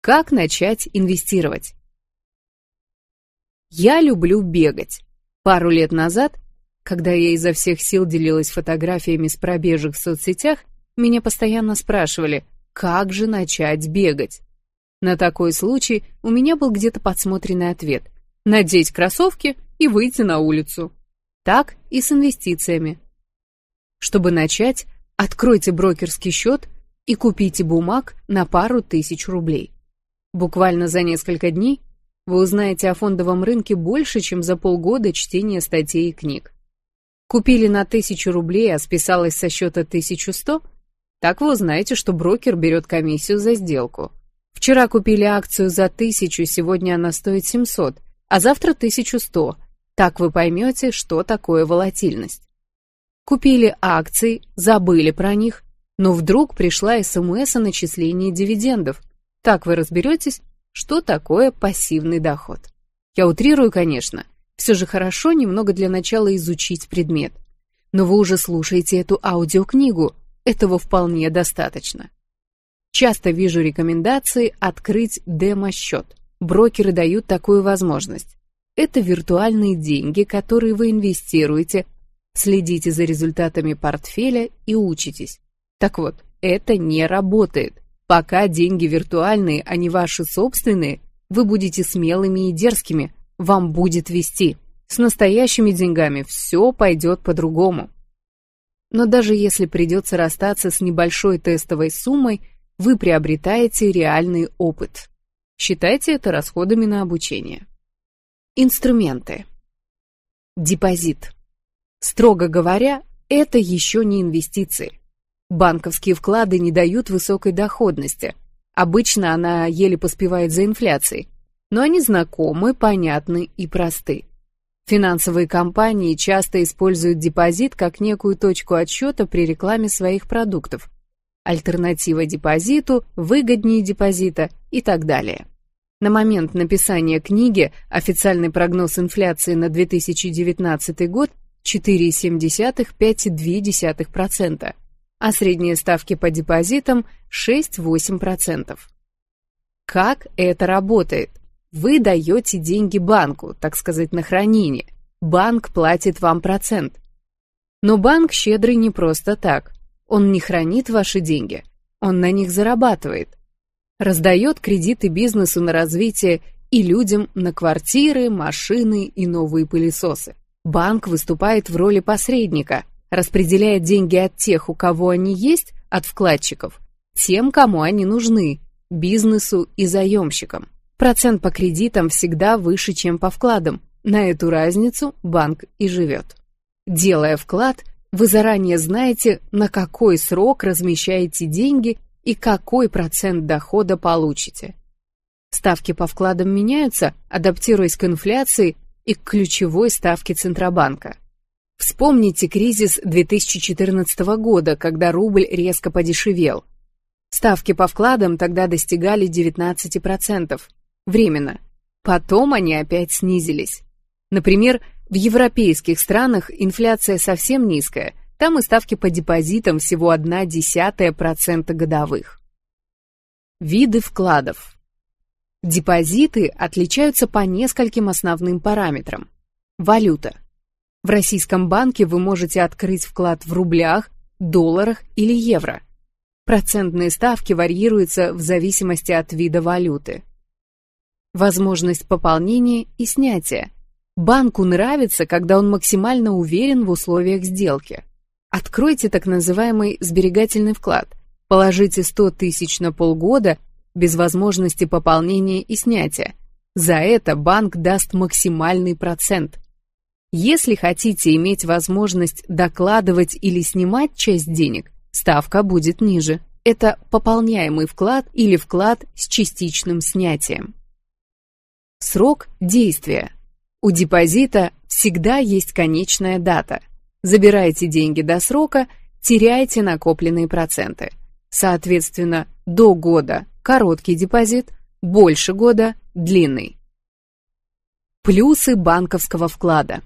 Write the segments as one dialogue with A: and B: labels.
A: Как начать инвестировать? Я люблю бегать. Пару лет назад, когда я изо всех сил делилась фотографиями с пробежек в соцсетях, меня постоянно спрашивали, как же начать бегать. На такой случай у меня был где-то подсмотренный ответ – надеть кроссовки и выйти на улицу. Так и с инвестициями. Чтобы начать, откройте брокерский счет и купите бумаг на пару тысяч рублей. Буквально за несколько дней вы узнаете о фондовом рынке больше, чем за полгода чтения статей и книг. Купили на тысячу рублей, а списалось со счета 1100? Так вы узнаете, что брокер берет комиссию за сделку. Вчера купили акцию за тысячу, сегодня она стоит 700, а завтра 1100. Так вы поймете, что такое волатильность. Купили акции, забыли про них, но вдруг пришла СМС о начислении дивидендов. Так вы разберетесь, что такое пассивный доход. Я утрирую, конечно. Все же хорошо немного для начала изучить предмет. Но вы уже слушаете эту аудиокнигу. Этого вполне достаточно. Часто вижу рекомендации открыть демо-счет. Брокеры дают такую возможность. Это виртуальные деньги, которые вы инвестируете, следите за результатами портфеля и учитесь. Так вот, это не работает. Пока деньги виртуальные, а не ваши собственные, вы будете смелыми и дерзкими, вам будет вести. С настоящими деньгами все пойдет по-другому. Но даже если придется расстаться с небольшой тестовой суммой, вы приобретаете реальный опыт. Считайте это расходами на обучение. Инструменты. Депозит. Строго говоря, это еще не инвестиции. Банковские вклады не дают высокой доходности. Обычно она еле поспевает за инфляцией. Но они знакомы, понятны и просты. Финансовые компании часто используют депозит как некую точку отсчета при рекламе своих продуктов альтернатива депозиту, выгоднее депозита и так далее. На момент написания книги официальный прогноз инфляции на 2019 год 4,7-5,2%, а средние ставки по депозитам 6-8%. Как это работает? Вы даете деньги банку, так сказать, на хранение. Банк платит вам процент. Но банк щедрый не просто так. Он не хранит ваши деньги, он на них зарабатывает. Раздает кредиты бизнесу на развитие и людям на квартиры, машины и новые пылесосы. Банк выступает в роли посредника, распределяет деньги от тех, у кого они есть, от вкладчиков, тем, кому они нужны, бизнесу и заемщикам. Процент по кредитам всегда выше, чем по вкладам. На эту разницу банк и живет. Делая вклад, вы заранее знаете, на какой срок размещаете деньги и какой процент дохода получите. Ставки по вкладам меняются, адаптируясь к инфляции и к ключевой ставке Центробанка. Вспомните кризис 2014 года, когда рубль резко подешевел. Ставки по вкладам тогда достигали 19%. Временно. Потом они опять снизились. Например, в европейских странах инфляция совсем низкая, там и ставки по депозитам всего 0,1% годовых. Виды вкладов. Депозиты отличаются по нескольким основным параметрам. Валюта. В российском банке вы можете открыть вклад в рублях, долларах или евро. Процентные ставки варьируются в зависимости от вида валюты. Возможность пополнения и снятия – Банку нравится, когда он максимально уверен в условиях сделки. Откройте так называемый сберегательный вклад. Положите 100 тысяч на полгода без возможности пополнения и снятия. За это банк даст максимальный процент. Если хотите иметь возможность докладывать или снимать часть денег, ставка будет ниже. Это пополняемый вклад или вклад с частичным снятием. Срок действия у депозита всегда есть конечная дата. Забирайте деньги до срока, теряйте накопленные проценты. Соответственно, до года короткий депозит, больше года длинный. Плюсы банковского вклада.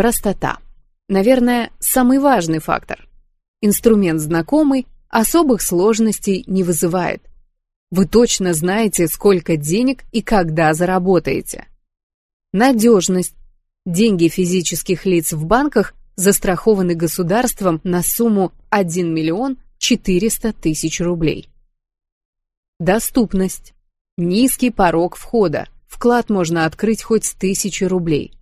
A: Простота. Наверное, самый важный фактор. Инструмент знакомый, особых сложностей не вызывает. Вы точно знаете, сколько денег и когда заработаете. Надежность. Деньги физических лиц в банках застрахованы государством на сумму 1 миллион 400 тысяч рублей. Доступность. Низкий порог входа. Вклад можно открыть хоть с тысячи рублей.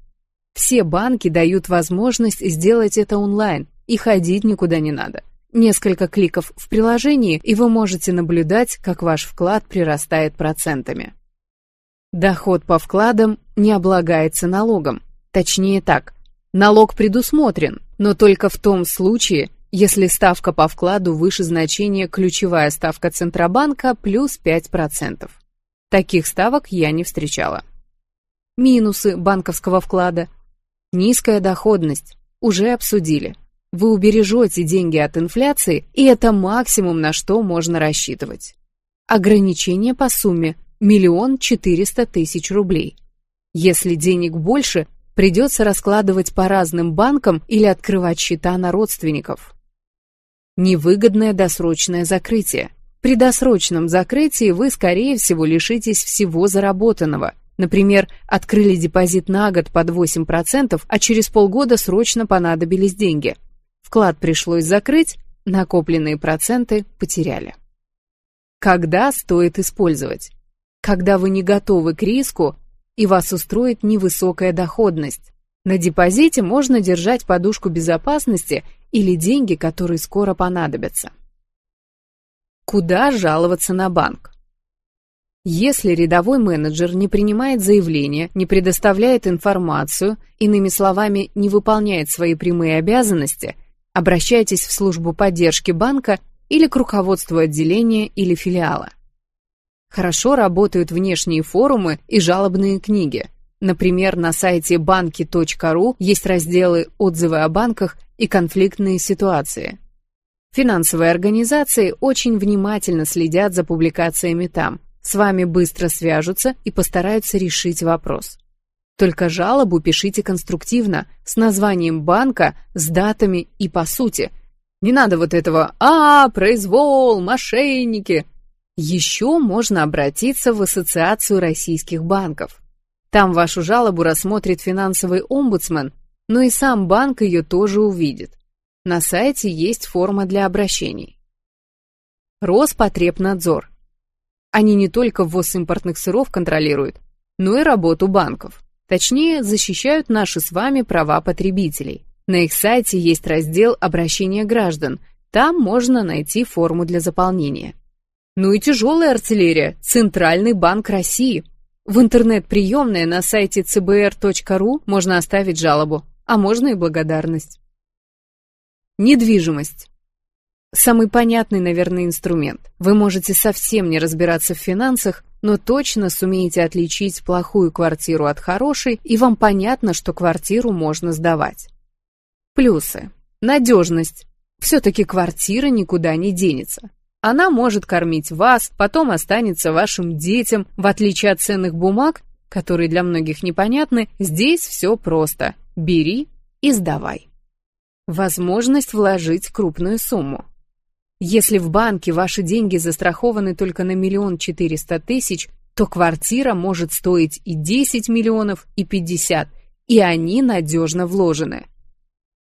A: Все банки дают возможность сделать это онлайн, и ходить никуда не надо. Несколько кликов в приложении, и вы можете наблюдать, как ваш вклад прирастает процентами. Доход по вкладам не облагается налогом. Точнее так, налог предусмотрен, но только в том случае, если ставка по вкладу выше значения ключевая ставка Центробанка плюс 5%. Таких ставок я не встречала. Минусы банковского вклада. Низкая доходность. Уже обсудили. Вы убережете деньги от инфляции, и это максимум, на что можно рассчитывать. Ограничение по сумме – миллион четыреста тысяч рублей. Если денег больше, придется раскладывать по разным банкам или открывать счета на родственников. Невыгодное досрочное закрытие. При досрочном закрытии вы, скорее всего, лишитесь всего заработанного. Например, открыли депозит на год под 8%, а через полгода срочно понадобились деньги – Вклад пришлось закрыть, накопленные проценты потеряли. Когда стоит использовать? Когда вы не готовы к риску и вас устроит невысокая доходность. На депозите можно держать подушку безопасности или деньги, которые скоро понадобятся. Куда жаловаться на банк? Если рядовой менеджер не принимает заявления, не предоставляет информацию, иными словами, не выполняет свои прямые обязанности – Обращайтесь в службу поддержки банка или к руководству отделения или филиала. Хорошо работают внешние форумы и жалобные книги. Например, на сайте банки.ру есть разделы «Отзывы о банках» и «Конфликтные ситуации». Финансовые организации очень внимательно следят за публикациями там, с вами быстро свяжутся и постараются решить вопрос. Только жалобу пишите конструктивно, с названием банка, с датами и по сути. Не надо вот этого «А, произвол, мошенники». Еще можно обратиться в Ассоциацию российских банков. Там вашу жалобу рассмотрит финансовый омбудсмен, но и сам банк ее тоже увидит. На сайте есть форма для обращений. Роспотребнадзор. Они не только ввоз импортных сыров контролируют, но и работу банков. Точнее, защищают наши с вами права потребителей. На их сайте есть раздел «Обращение граждан». Там можно найти форму для заполнения. Ну и тяжелая артиллерия – Центральный банк России. В интернет-приемное на сайте cbr.ru можно оставить жалобу, а можно и благодарность. Недвижимость. Самый понятный, наверное, инструмент. Вы можете совсем не разбираться в финансах, но точно сумеете отличить плохую квартиру от хорошей, и вам понятно, что квартиру можно сдавать. Плюсы. Надежность. Все-таки квартира никуда не денется. Она может кормить вас, потом останется вашим детям, в отличие от ценных бумаг, которые для многих непонятны, здесь все просто. Бери и сдавай. Возможность вложить крупную сумму. Если в банке ваши деньги застрахованы только на миллион четыреста тысяч, то квартира может стоить и 10 миллионов, и 50, и они надежно вложены.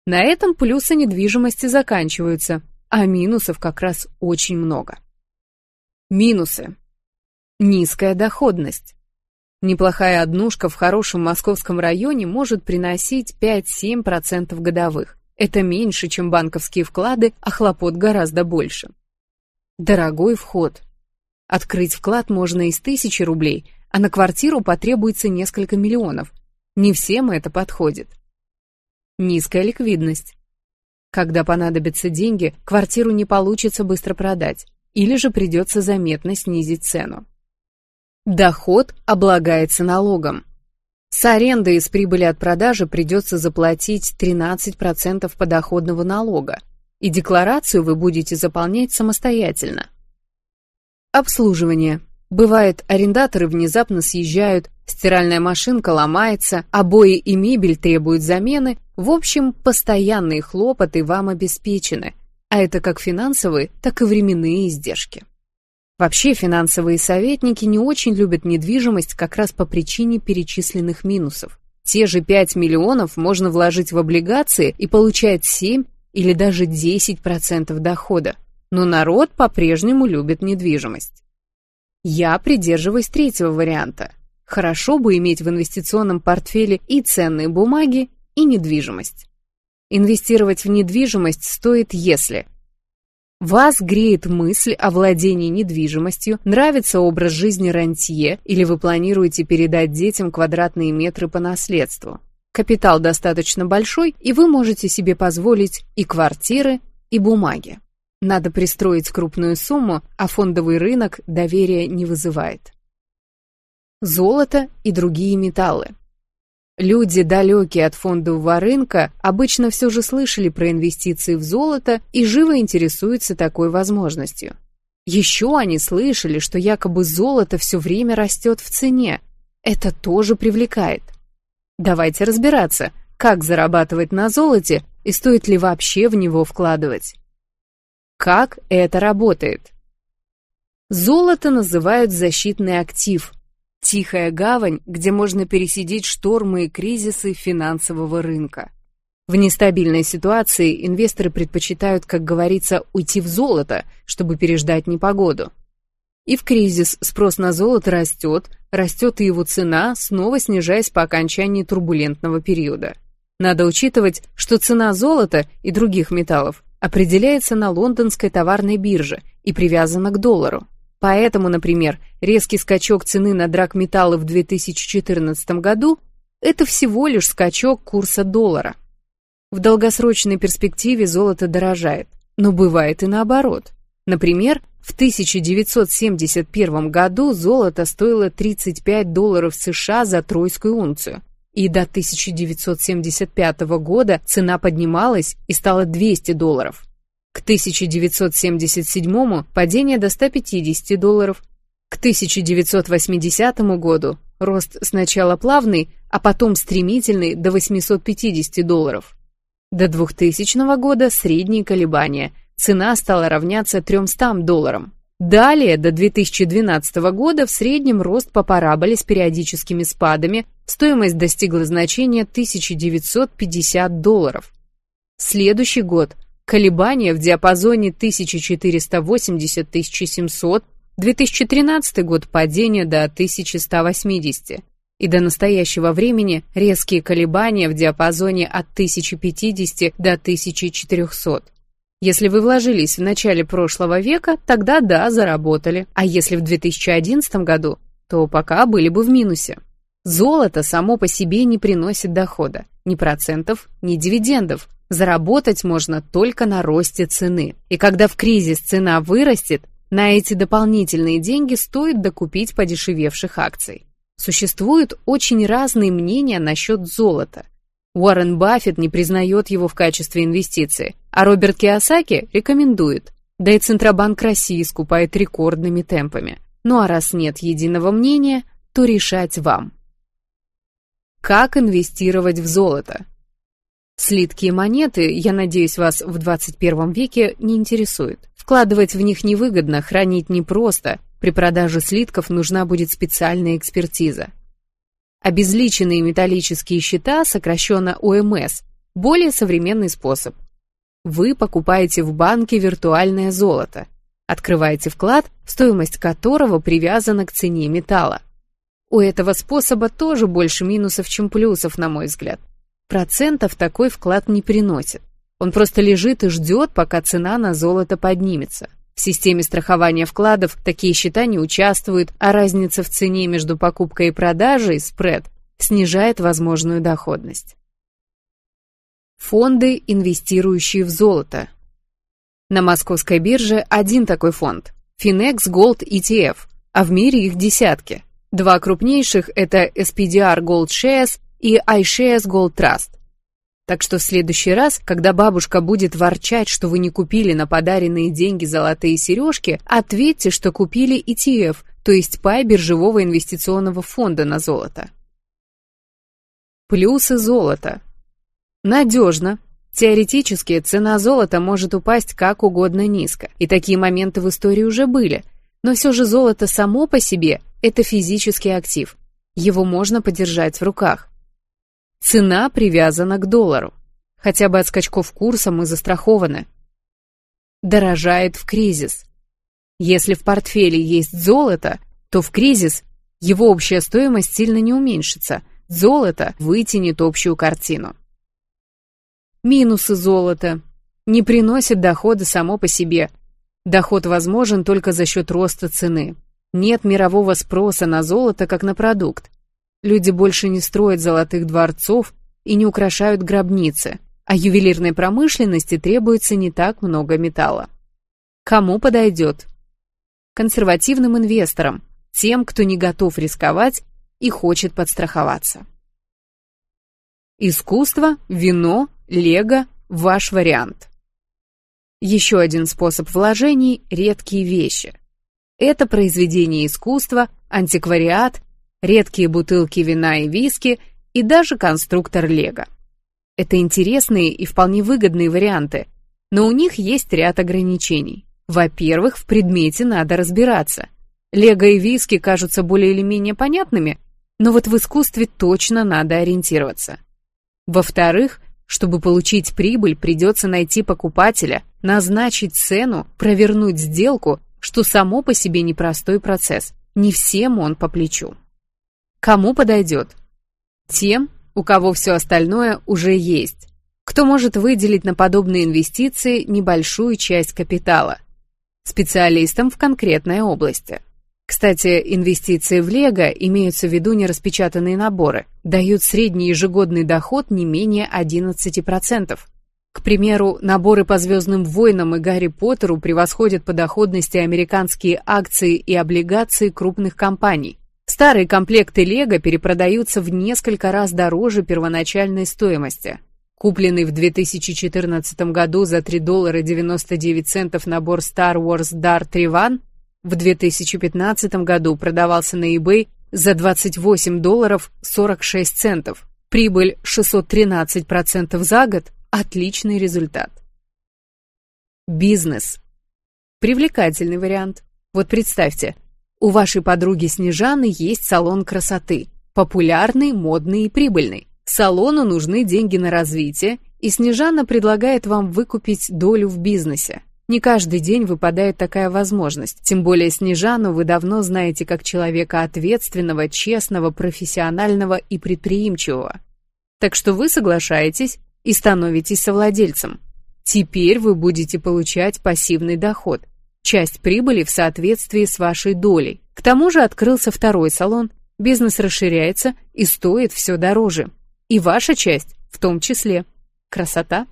A: На этом плюсы недвижимости заканчиваются, а минусов как раз очень много. Минусы. Низкая доходность. Неплохая однушка в хорошем московском районе может приносить 5-7% годовых. Это меньше, чем банковские вклады, а хлопот гораздо больше. Дорогой вход. Открыть вклад можно из тысячи рублей, а на квартиру потребуется несколько миллионов. Не всем это подходит. Низкая ликвидность. Когда понадобятся деньги, квартиру не получится быстро продать, или же придется заметно снизить цену. Доход облагается налогом. С аренды из прибыли от продажи придется заплатить 13% подоходного налога, и декларацию вы будете заполнять самостоятельно. Обслуживание. Бывает, арендаторы внезапно съезжают, стиральная машинка ломается, обои и мебель требуют замены, в общем, постоянные хлопоты вам обеспечены, а это как финансовые, так и временные издержки. Вообще финансовые советники не очень любят недвижимость как раз по причине перечисленных минусов. Те же 5 миллионов можно вложить в облигации и получать 7 или даже 10% дохода. Но народ по-прежнему любит недвижимость. Я придерживаюсь третьего варианта. Хорошо бы иметь в инвестиционном портфеле и ценные бумаги, и недвижимость. Инвестировать в недвижимость стоит, если вас греет мысль о владении недвижимостью, нравится образ жизни рантье или вы планируете передать детям квадратные метры по наследству. Капитал достаточно большой, и вы можете себе позволить и квартиры, и бумаги. Надо пристроить крупную сумму, а фондовый рынок доверия не вызывает. Золото и другие металлы. Люди, далекие от фондового рынка, обычно все же слышали про инвестиции в золото и живо интересуются такой возможностью. Еще они слышали, что якобы золото все время растет в цене. Это тоже привлекает. Давайте разбираться, как зарабатывать на золоте и стоит ли вообще в него вкладывать. Как это работает? Золото называют защитный актив. Тихая гавань, где можно пересидеть штормы и кризисы финансового рынка. В нестабильной ситуации инвесторы предпочитают, как говорится, уйти в золото, чтобы переждать непогоду. И в кризис спрос на золото растет, растет и его цена, снова снижаясь по окончании турбулентного периода. Надо учитывать, что цена золота и других металлов определяется на лондонской товарной бирже и привязана к доллару. Поэтому, например, резкий скачок цены на драгметаллы в 2014 году – это всего лишь скачок курса доллара. В долгосрочной перспективе золото дорожает, но бывает и наоборот. Например, в 1971 году золото стоило 35 долларов США за тройскую унцию, и до 1975 года цена поднималась и стала 200 долларов. К 1977 падение до 150 долларов. К 1980 году рост сначала плавный, а потом стремительный до 850 долларов. До 2000 года средние колебания. Цена стала равняться 300 долларам. Далее, до 2012 года, в среднем рост по параболе с периодическими спадами, стоимость достигла значения 1950 долларов. Следующий год – колебания в диапазоне 1480-1700, 2013 год – падение до 1180, и до настоящего времени резкие колебания в диапазоне от 1050 до 1400. Если вы вложились в начале прошлого века, тогда да, заработали. А если в 2011 году, то пока были бы в минусе. Золото само по себе не приносит дохода, ни процентов, ни дивидендов. Заработать можно только на росте цены. И когда в кризис цена вырастет, на эти дополнительные деньги стоит докупить подешевевших акций. Существуют очень разные мнения насчет золота. Уоррен Баффет не признает его в качестве инвестиции, а Роберт Киосаки рекомендует. Да и Центробанк России скупает рекордными темпами. Ну а раз нет единого мнения, то решать вам. Как инвестировать в золото? Слитки и монеты, я надеюсь, вас в 21 веке не интересуют. Вкладывать в них невыгодно, хранить непросто. При продаже слитков нужна будет специальная экспертиза. Обезличенные металлические счета, сокращенно ОМС, более современный способ. Вы покупаете в банке виртуальное золото, открываете вклад, стоимость которого привязана к цене металла. У этого способа тоже больше минусов, чем плюсов, на мой взгляд. Процентов такой вклад не приносит. Он просто лежит и ждет, пока цена на золото поднимется. В системе страхования вкладов такие счета не участвуют, а разница в цене между покупкой и продажей, спред, снижает возможную доходность. Фонды, инвестирующие в золото. На московской бирже один такой фонд – Finex Gold ETF, а в мире их десятки. Два крупнейших – это SPDR Gold Shares и iShares Gold Trust. Так что в следующий раз, когда бабушка будет ворчать, что вы не купили на подаренные деньги золотые сережки, ответьте, что купили ETF, то есть пай биржевого инвестиционного фонда на золото. Плюсы золота. Надежно. Теоретически цена золота может упасть как угодно низко, и такие моменты в истории уже были. Но все же золото само по себе – это физический актив. Его можно подержать в руках. Цена привязана к доллару. Хотя бы от скачков курса мы застрахованы. Дорожает в кризис. Если в портфеле есть золото, то в кризис его общая стоимость сильно не уменьшится. Золото вытянет общую картину. Минусы золота. Не приносит дохода само по себе. Доход возможен только за счет роста цены. Нет мирового спроса на золото как на продукт. Люди больше не строят золотых дворцов и не украшают гробницы, а ювелирной промышленности требуется не так много металла. Кому подойдет? Консервативным инвесторам, тем, кто не готов рисковать и хочет подстраховаться. Искусство, вино, лего – ваш вариант. Еще один способ вложений – редкие вещи. Это произведение искусства, антиквариат, редкие бутылки вина и виски и даже конструктор лего. Это интересные и вполне выгодные варианты, но у них есть ряд ограничений. Во-первых, в предмете надо разбираться. Лего и виски кажутся более или менее понятными, но вот в искусстве точно надо ориентироваться. Во-вторых, чтобы получить прибыль, придется найти покупателя, назначить цену, провернуть сделку, что само по себе непростой процесс. Не всем он по плечу. Кому подойдет? Тем, у кого все остальное уже есть. Кто может выделить на подобные инвестиции небольшую часть капитала? Специалистам в конкретной области. Кстати, инвестиции в Лего имеются в виду нераспечатанные наборы, дают средний ежегодный доход не менее 11%. К примеру, наборы по «Звездным войнам» и «Гарри Поттеру» превосходят по доходности американские акции и облигации крупных компаний. Старые комплекты Лего перепродаются в несколько раз дороже первоначальной стоимости. Купленный в 2014 году за 3 доллара 99 центов набор Star Wars Dart Revan в 2015 году продавался на eBay за 28 долларов 46 центов. Прибыль 613% за год – отличный результат. Бизнес. Привлекательный вариант. Вот представьте, у вашей подруги Снежаны есть салон красоты. Популярный, модный и прибыльный. Салону нужны деньги на развитие, и Снежана предлагает вам выкупить долю в бизнесе. Не каждый день выпадает такая возможность, тем более Снежану вы давно знаете как человека ответственного, честного, профессионального и предприимчивого. Так что вы соглашаетесь и становитесь совладельцем. Теперь вы будете получать пассивный доход, часть прибыли в соответствии с вашей долей. К тому же открылся второй салон, бизнес расширяется и стоит все дороже. И ваша часть в том числе. Красота?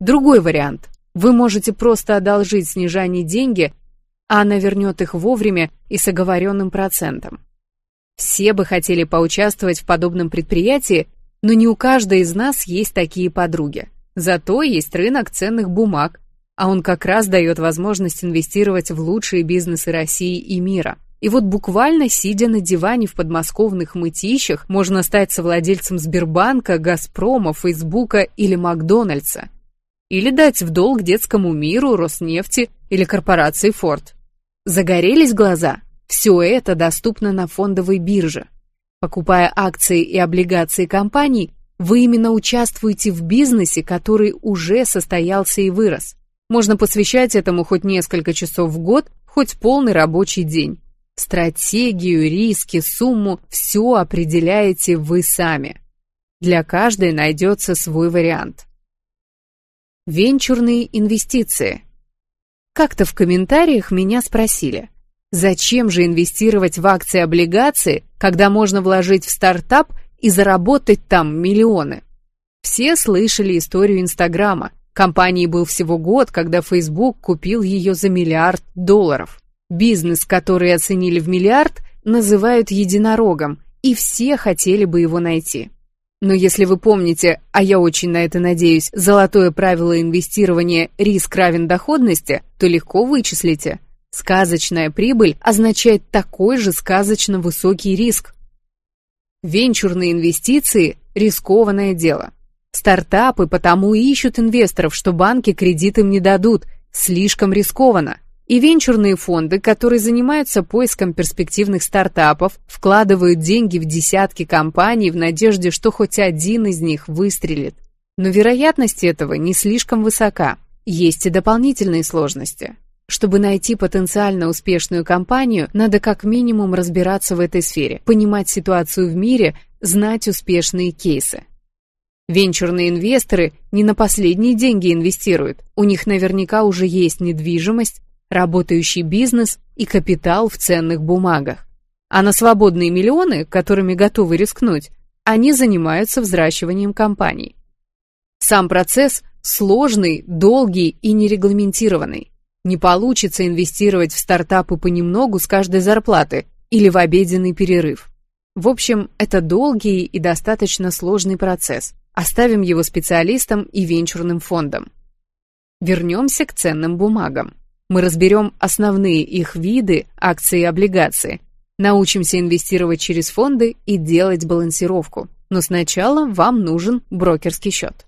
A: Другой вариант. Вы можете просто одолжить Снежане деньги, а она вернет их вовремя и с оговоренным процентом. Все бы хотели поучаствовать в подобном предприятии, но не у каждой из нас есть такие подруги. Зато есть рынок ценных бумаг, а он как раз дает возможность инвестировать в лучшие бизнесы России и мира. И вот буквально сидя на диване в подмосковных мытищах, можно стать совладельцем Сбербанка, Газпрома, Фейсбука или Макдональдса. Или дать в долг детскому миру, Роснефти или корпорации Форд. Загорелись глаза? Все это доступно на фондовой бирже. Покупая акции и облигации компаний, вы именно участвуете в бизнесе, который уже состоялся и вырос. Можно посвящать этому хоть несколько часов в год, хоть полный рабочий день. Стратегию, риски, сумму – все определяете вы сами. Для каждой найдется свой вариант. Венчурные инвестиции. Как-то в комментариях меня спросили, зачем же инвестировать в акции-облигации, когда можно вложить в стартап и заработать там миллионы? Все слышали историю Инстаграма. Компании был всего год, когда Facebook купил ее за миллиард долларов. Бизнес, который оценили в миллиард, называют единорогом, и все хотели бы его найти. Но если вы помните, а я очень на это надеюсь, золотое правило инвестирования «риск равен доходности», то легко вычислите. Сказочная прибыль означает такой же сказочно высокий риск. Венчурные инвестиции – рискованное дело. Стартапы потому и ищут инвесторов, что банки кредит им не дадут, слишком рискованно. И венчурные фонды, которые занимаются поиском перспективных стартапов, вкладывают деньги в десятки компаний в надежде, что хоть один из них выстрелит. Но вероятность этого не слишком высока. Есть и дополнительные сложности. Чтобы найти потенциально успешную компанию, надо как минимум разбираться в этой сфере, понимать ситуацию в мире, знать успешные кейсы. Венчурные инвесторы не на последние деньги инвестируют. У них наверняка уже есть недвижимость, работающий бизнес и капитал в ценных бумагах. А на свободные миллионы, которыми готовы рискнуть, они занимаются взращиванием компаний. Сам процесс сложный, долгий и нерегламентированный. Не получится инвестировать в стартапы понемногу с каждой зарплаты или в обеденный перерыв. В общем, это долгий и достаточно сложный процесс. Оставим его специалистам и венчурным фондам. Вернемся к ценным бумагам. Мы разберем основные их виды, акции и облигации, научимся инвестировать через фонды и делать балансировку. Но сначала вам нужен брокерский счет.